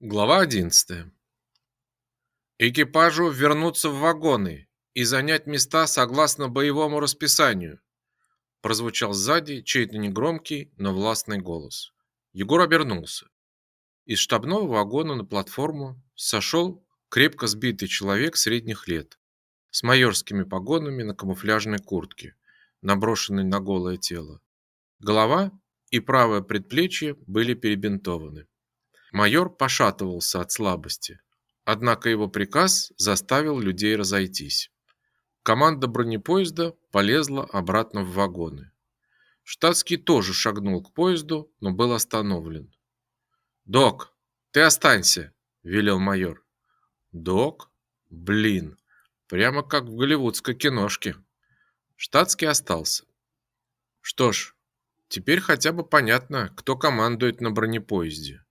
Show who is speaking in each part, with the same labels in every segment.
Speaker 1: Глава 11. Экипажу вернуться в вагоны и занять места согласно боевому расписанию, прозвучал сзади чей-то негромкий, но властный голос. Егор обернулся. Из штабного вагона на платформу сошел крепко сбитый человек средних лет с майорскими погонами на камуфляжной куртке, наброшенной на голое тело. Голова и правое предплечье были перебинтованы. Майор пошатывался от слабости, однако его приказ заставил людей разойтись. Команда бронепоезда полезла обратно в вагоны. Штатский тоже шагнул к поезду, но был остановлен. «Док, ты останься!» – велел майор. «Док? Блин, прямо как в голливудской киношке». Штатский остался. Что ж, теперь хотя бы понятно, кто командует на бронепоезде.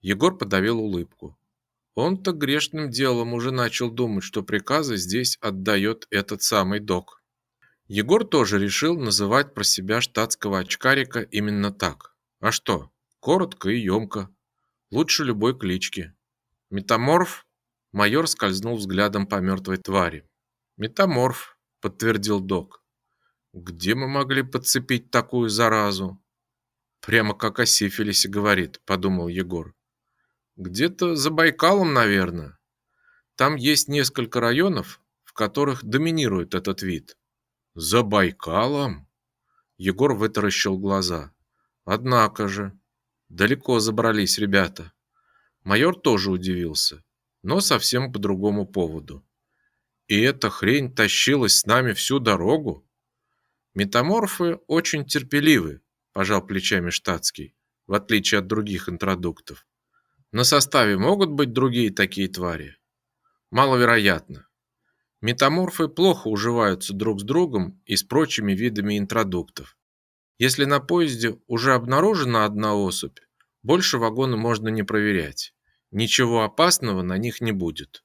Speaker 1: Егор подавил улыбку. Он-то грешным делом уже начал думать, что приказы здесь отдает этот самый док. Егор тоже решил называть про себя штатского очкарика именно так. А что? Коротко и емко. Лучше любой клички. Метаморф? Майор скользнул взглядом по мертвой твари. Метаморф, подтвердил док. Где мы могли подцепить такую заразу? Прямо как о сифилисе говорит, подумал Егор. Где-то за Байкалом, наверное. Там есть несколько районов, в которых доминирует этот вид. За Байкалом? Егор вытаращил глаза. Однако же, далеко забрались ребята. Майор тоже удивился, но совсем по другому поводу. И эта хрень тащилась с нами всю дорогу? Метаморфы очень терпеливы, пожал плечами штатский, в отличие от других интродуктов. На составе могут быть другие такие твари? Маловероятно. Метаморфы плохо уживаются друг с другом и с прочими видами интродуктов. Если на поезде уже обнаружена одна особь, больше вагоны можно не проверять. Ничего опасного на них не будет.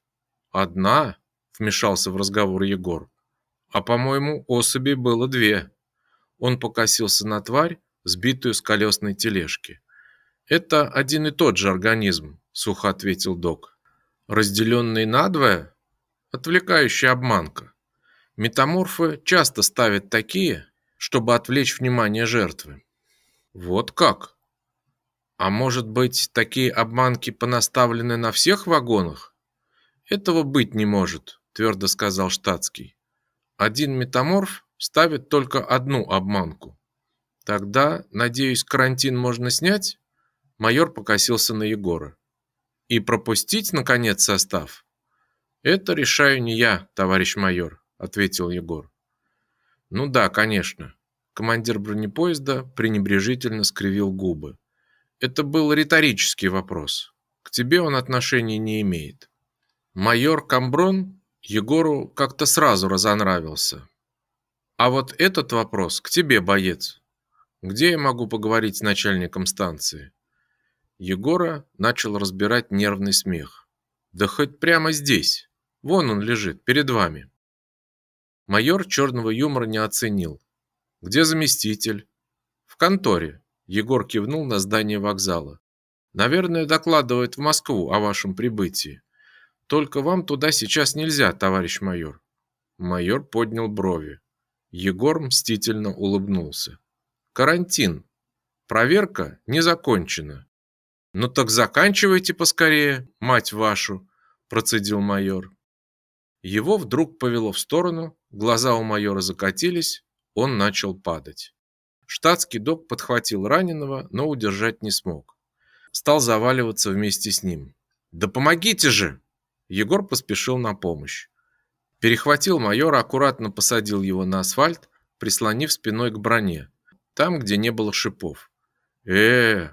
Speaker 1: Одна, вмешался в разговор Егор. А по-моему, особей было две. Он покосился на тварь, сбитую с колесной тележки. Это один и тот же организм, сухо ответил док. Разделенный надвое отвлекающая обманка. Метаморфы часто ставят такие, чтобы отвлечь внимание жертвы. Вот как? А может быть, такие обманки понаставлены на всех вагонах? Этого быть не может, твердо сказал штатский. Один метаморф ставит только одну обманку. Тогда, надеюсь, карантин можно снять? Майор покосился на Егора. И пропустить наконец состав? Это решаю не я, товарищ майор, ответил Егор. Ну да, конечно. Командир бронепоезда пренебрежительно скривил губы. Это был риторический вопрос. К тебе он отношения не имеет. Майор Камброн Егору как-то сразу разонравился. А вот этот вопрос к тебе, боец. Где я могу поговорить с начальником станции? Егора начал разбирать нервный смех. Да хоть прямо здесь. Вон он лежит перед вами. Майор черного юмора не оценил. Где заместитель? В конторе. Егор кивнул на здание вокзала. Наверное, докладывает в Москву о вашем прибытии. Только вам туда сейчас нельзя, товарищ майор. Майор поднял брови. Егор мстительно улыбнулся. Карантин. Проверка не закончена. Ну так заканчивайте поскорее, мать вашу, процедил майор. Его вдруг повело в сторону, глаза у майора закатились, он начал падать. Штатский док подхватил раненого, но удержать не смог. Стал заваливаться вместе с ним. «Да помогите же!» Егор поспешил на помощь. Перехватил майора, аккуратно посадил его на асфальт, прислонив спиной к броне, там, где не было шипов. э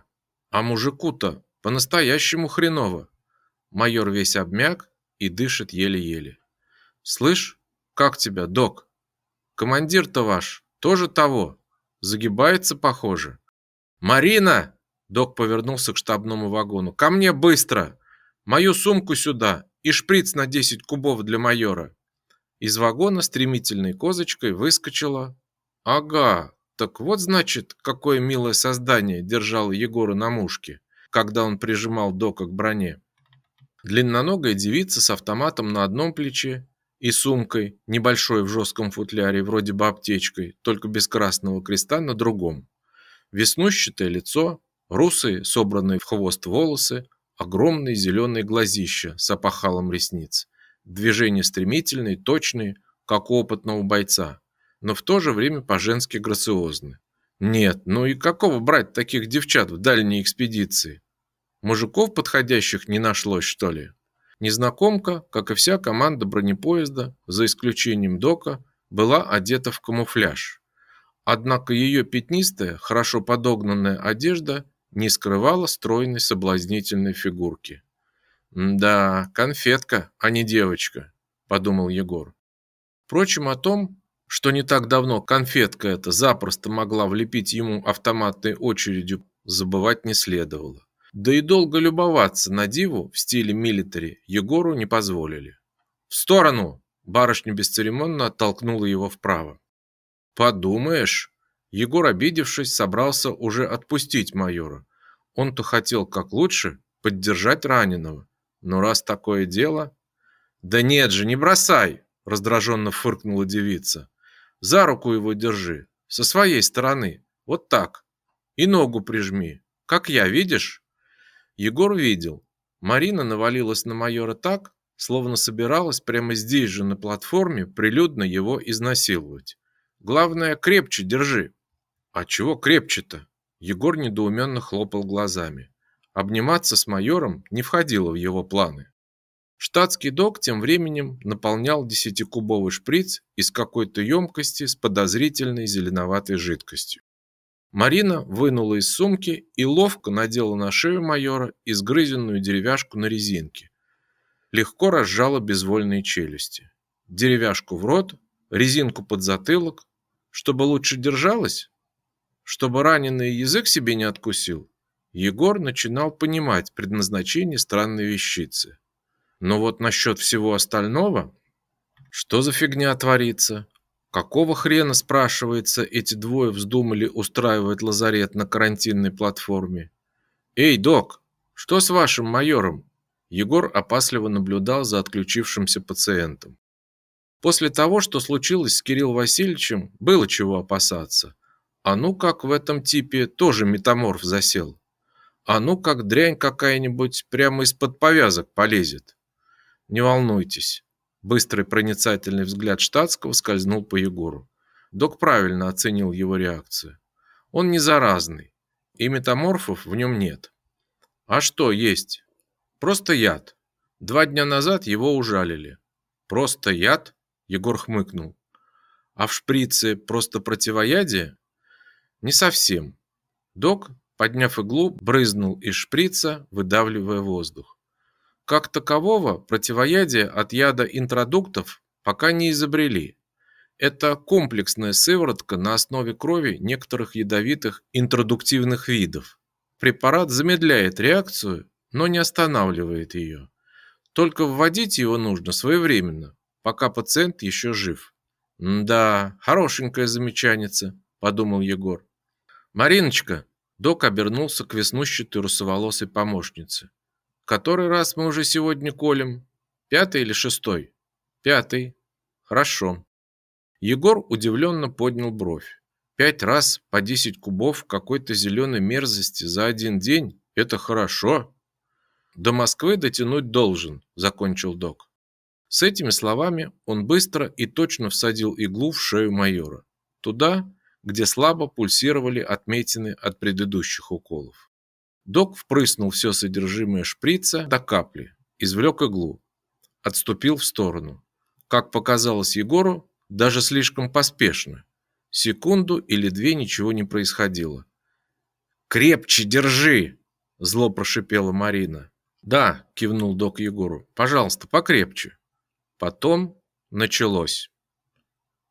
Speaker 1: а мужику-то по-настоящему хреново. Майор весь обмяк и дышит еле-еле. Слышь, как тебя, док? Командир-то ваш тоже того. Загибается, похоже. Марина! Док повернулся к штабному вагону. Ко мне быстро! Мою сумку сюда и шприц на 10 кубов для майора. Из вагона стремительной козочкой выскочила. Ага, так вот, значит, какое милое создание держало Егора на мушке. когда он прижимал Дока к броне. Длинноногая девица с автоматом на одном плече и сумкой, небольшой в жестком футляре, вроде бы аптечкой, только без красного креста на другом. Веснущатое лицо, русые, собранные в хвост волосы, огромные зеленые глазища с опахалом ресниц. Движения стремительные, точные, как у опытного бойца, но в то же время по-женски грациозны. Нет, ну и какого брать таких девчат в дальней экспедиции? Мужиков подходящих не нашлось, что ли? Незнакомка, как и вся команда бронепоезда, за исключением Дока, была одета в камуфляж. Однако ее пятнистая, хорошо подогнанная одежда не скрывала стройной соблазнительной фигурки. «Да, конфетка, а не девочка», – подумал Егор. Впрочем, о том, что не так давно конфетка эта запросто могла влепить ему автоматной очередью, забывать не следовало. Да и долго любоваться на диву в стиле милитари Егору не позволили. «В сторону!» – барышня бесцеремонно оттолкнула его вправо. «Подумаешь!» Егор, обидевшись, собрался уже отпустить майора. Он-то хотел как лучше поддержать раненого. Но раз такое дело... «Да нет же, не бросай!» – раздраженно фыркнула девица. «За руку его держи, со своей стороны, вот так. И ногу прижми, как я, видишь?» Егор видел. Марина навалилась на майора так, словно собиралась прямо здесь же на платформе прилюдно его изнасиловать. Главное, крепче держи. А чего крепче-то? Егор недоуменно хлопал глазами. Обниматься с майором не входило в его планы. Штатский док тем временем наполнял десятикубовый шприц из какой-то емкости с подозрительной зеленоватой жидкостью. Марина вынула из сумки и ловко надела на шею майора изгрызенную деревяшку на резинке. Легко разжала безвольные челюсти. Деревяшку в рот, резинку под затылок, чтобы лучше держалась, чтобы раненый язык себе не откусил. Егор начинал понимать предназначение странной вещицы. Но вот насчет всего остального, что за фигня творится? Какого хрена, спрашивается, эти двое вздумали устраивать лазарет на карантинной платформе? Эй, док, что с вашим майором? Егор опасливо наблюдал за отключившимся пациентом. После того, что случилось с Кириллом Васильевичем, было чего опасаться. А ну как в этом типе тоже метаморф засел. А ну как дрянь какая-нибудь прямо из-под повязок полезет. Не волнуйтесь, Быстрый проницательный взгляд штатского скользнул по Егору. Док правильно оценил его реакцию. Он не заразный, и метаморфов в нем нет. А что есть? Просто яд. Два дня назад его ужалили. Просто яд? Егор хмыкнул. А в шприце просто противоядие? Не совсем. Док, подняв иглу, брызнул из шприца, выдавливая воздух. Как такового противоядия от яда интродуктов пока не изобрели. Это комплексная сыворотка на основе крови некоторых ядовитых интродуктивных видов. Препарат замедляет реакцию, но не останавливает ее. Только вводить его нужно своевременно, пока пациент еще жив. «Да, хорошенькая замечаница», – подумал Егор. «Мариночка», – док обернулся к веснущатой русоволосой помощнице. Который раз мы уже сегодня колем? Пятый или шестой? Пятый. Хорошо. Егор удивленно поднял бровь. Пять раз по десять кубов какой-то зеленой мерзости за один день – это хорошо. До Москвы дотянуть должен, закончил док. С этими словами он быстро и точно всадил иглу в шею майора. Туда, где слабо пульсировали отметины от предыдущих уколов. Док впрыснул все содержимое шприца до капли, извлек иглу, отступил в сторону. Как показалось Егору, даже слишком поспешно. Секунду или две ничего не происходило. «Крепче держи!» – зло прошипела Марина. «Да», – кивнул док Егору, – «пожалуйста, покрепче». Потом началось.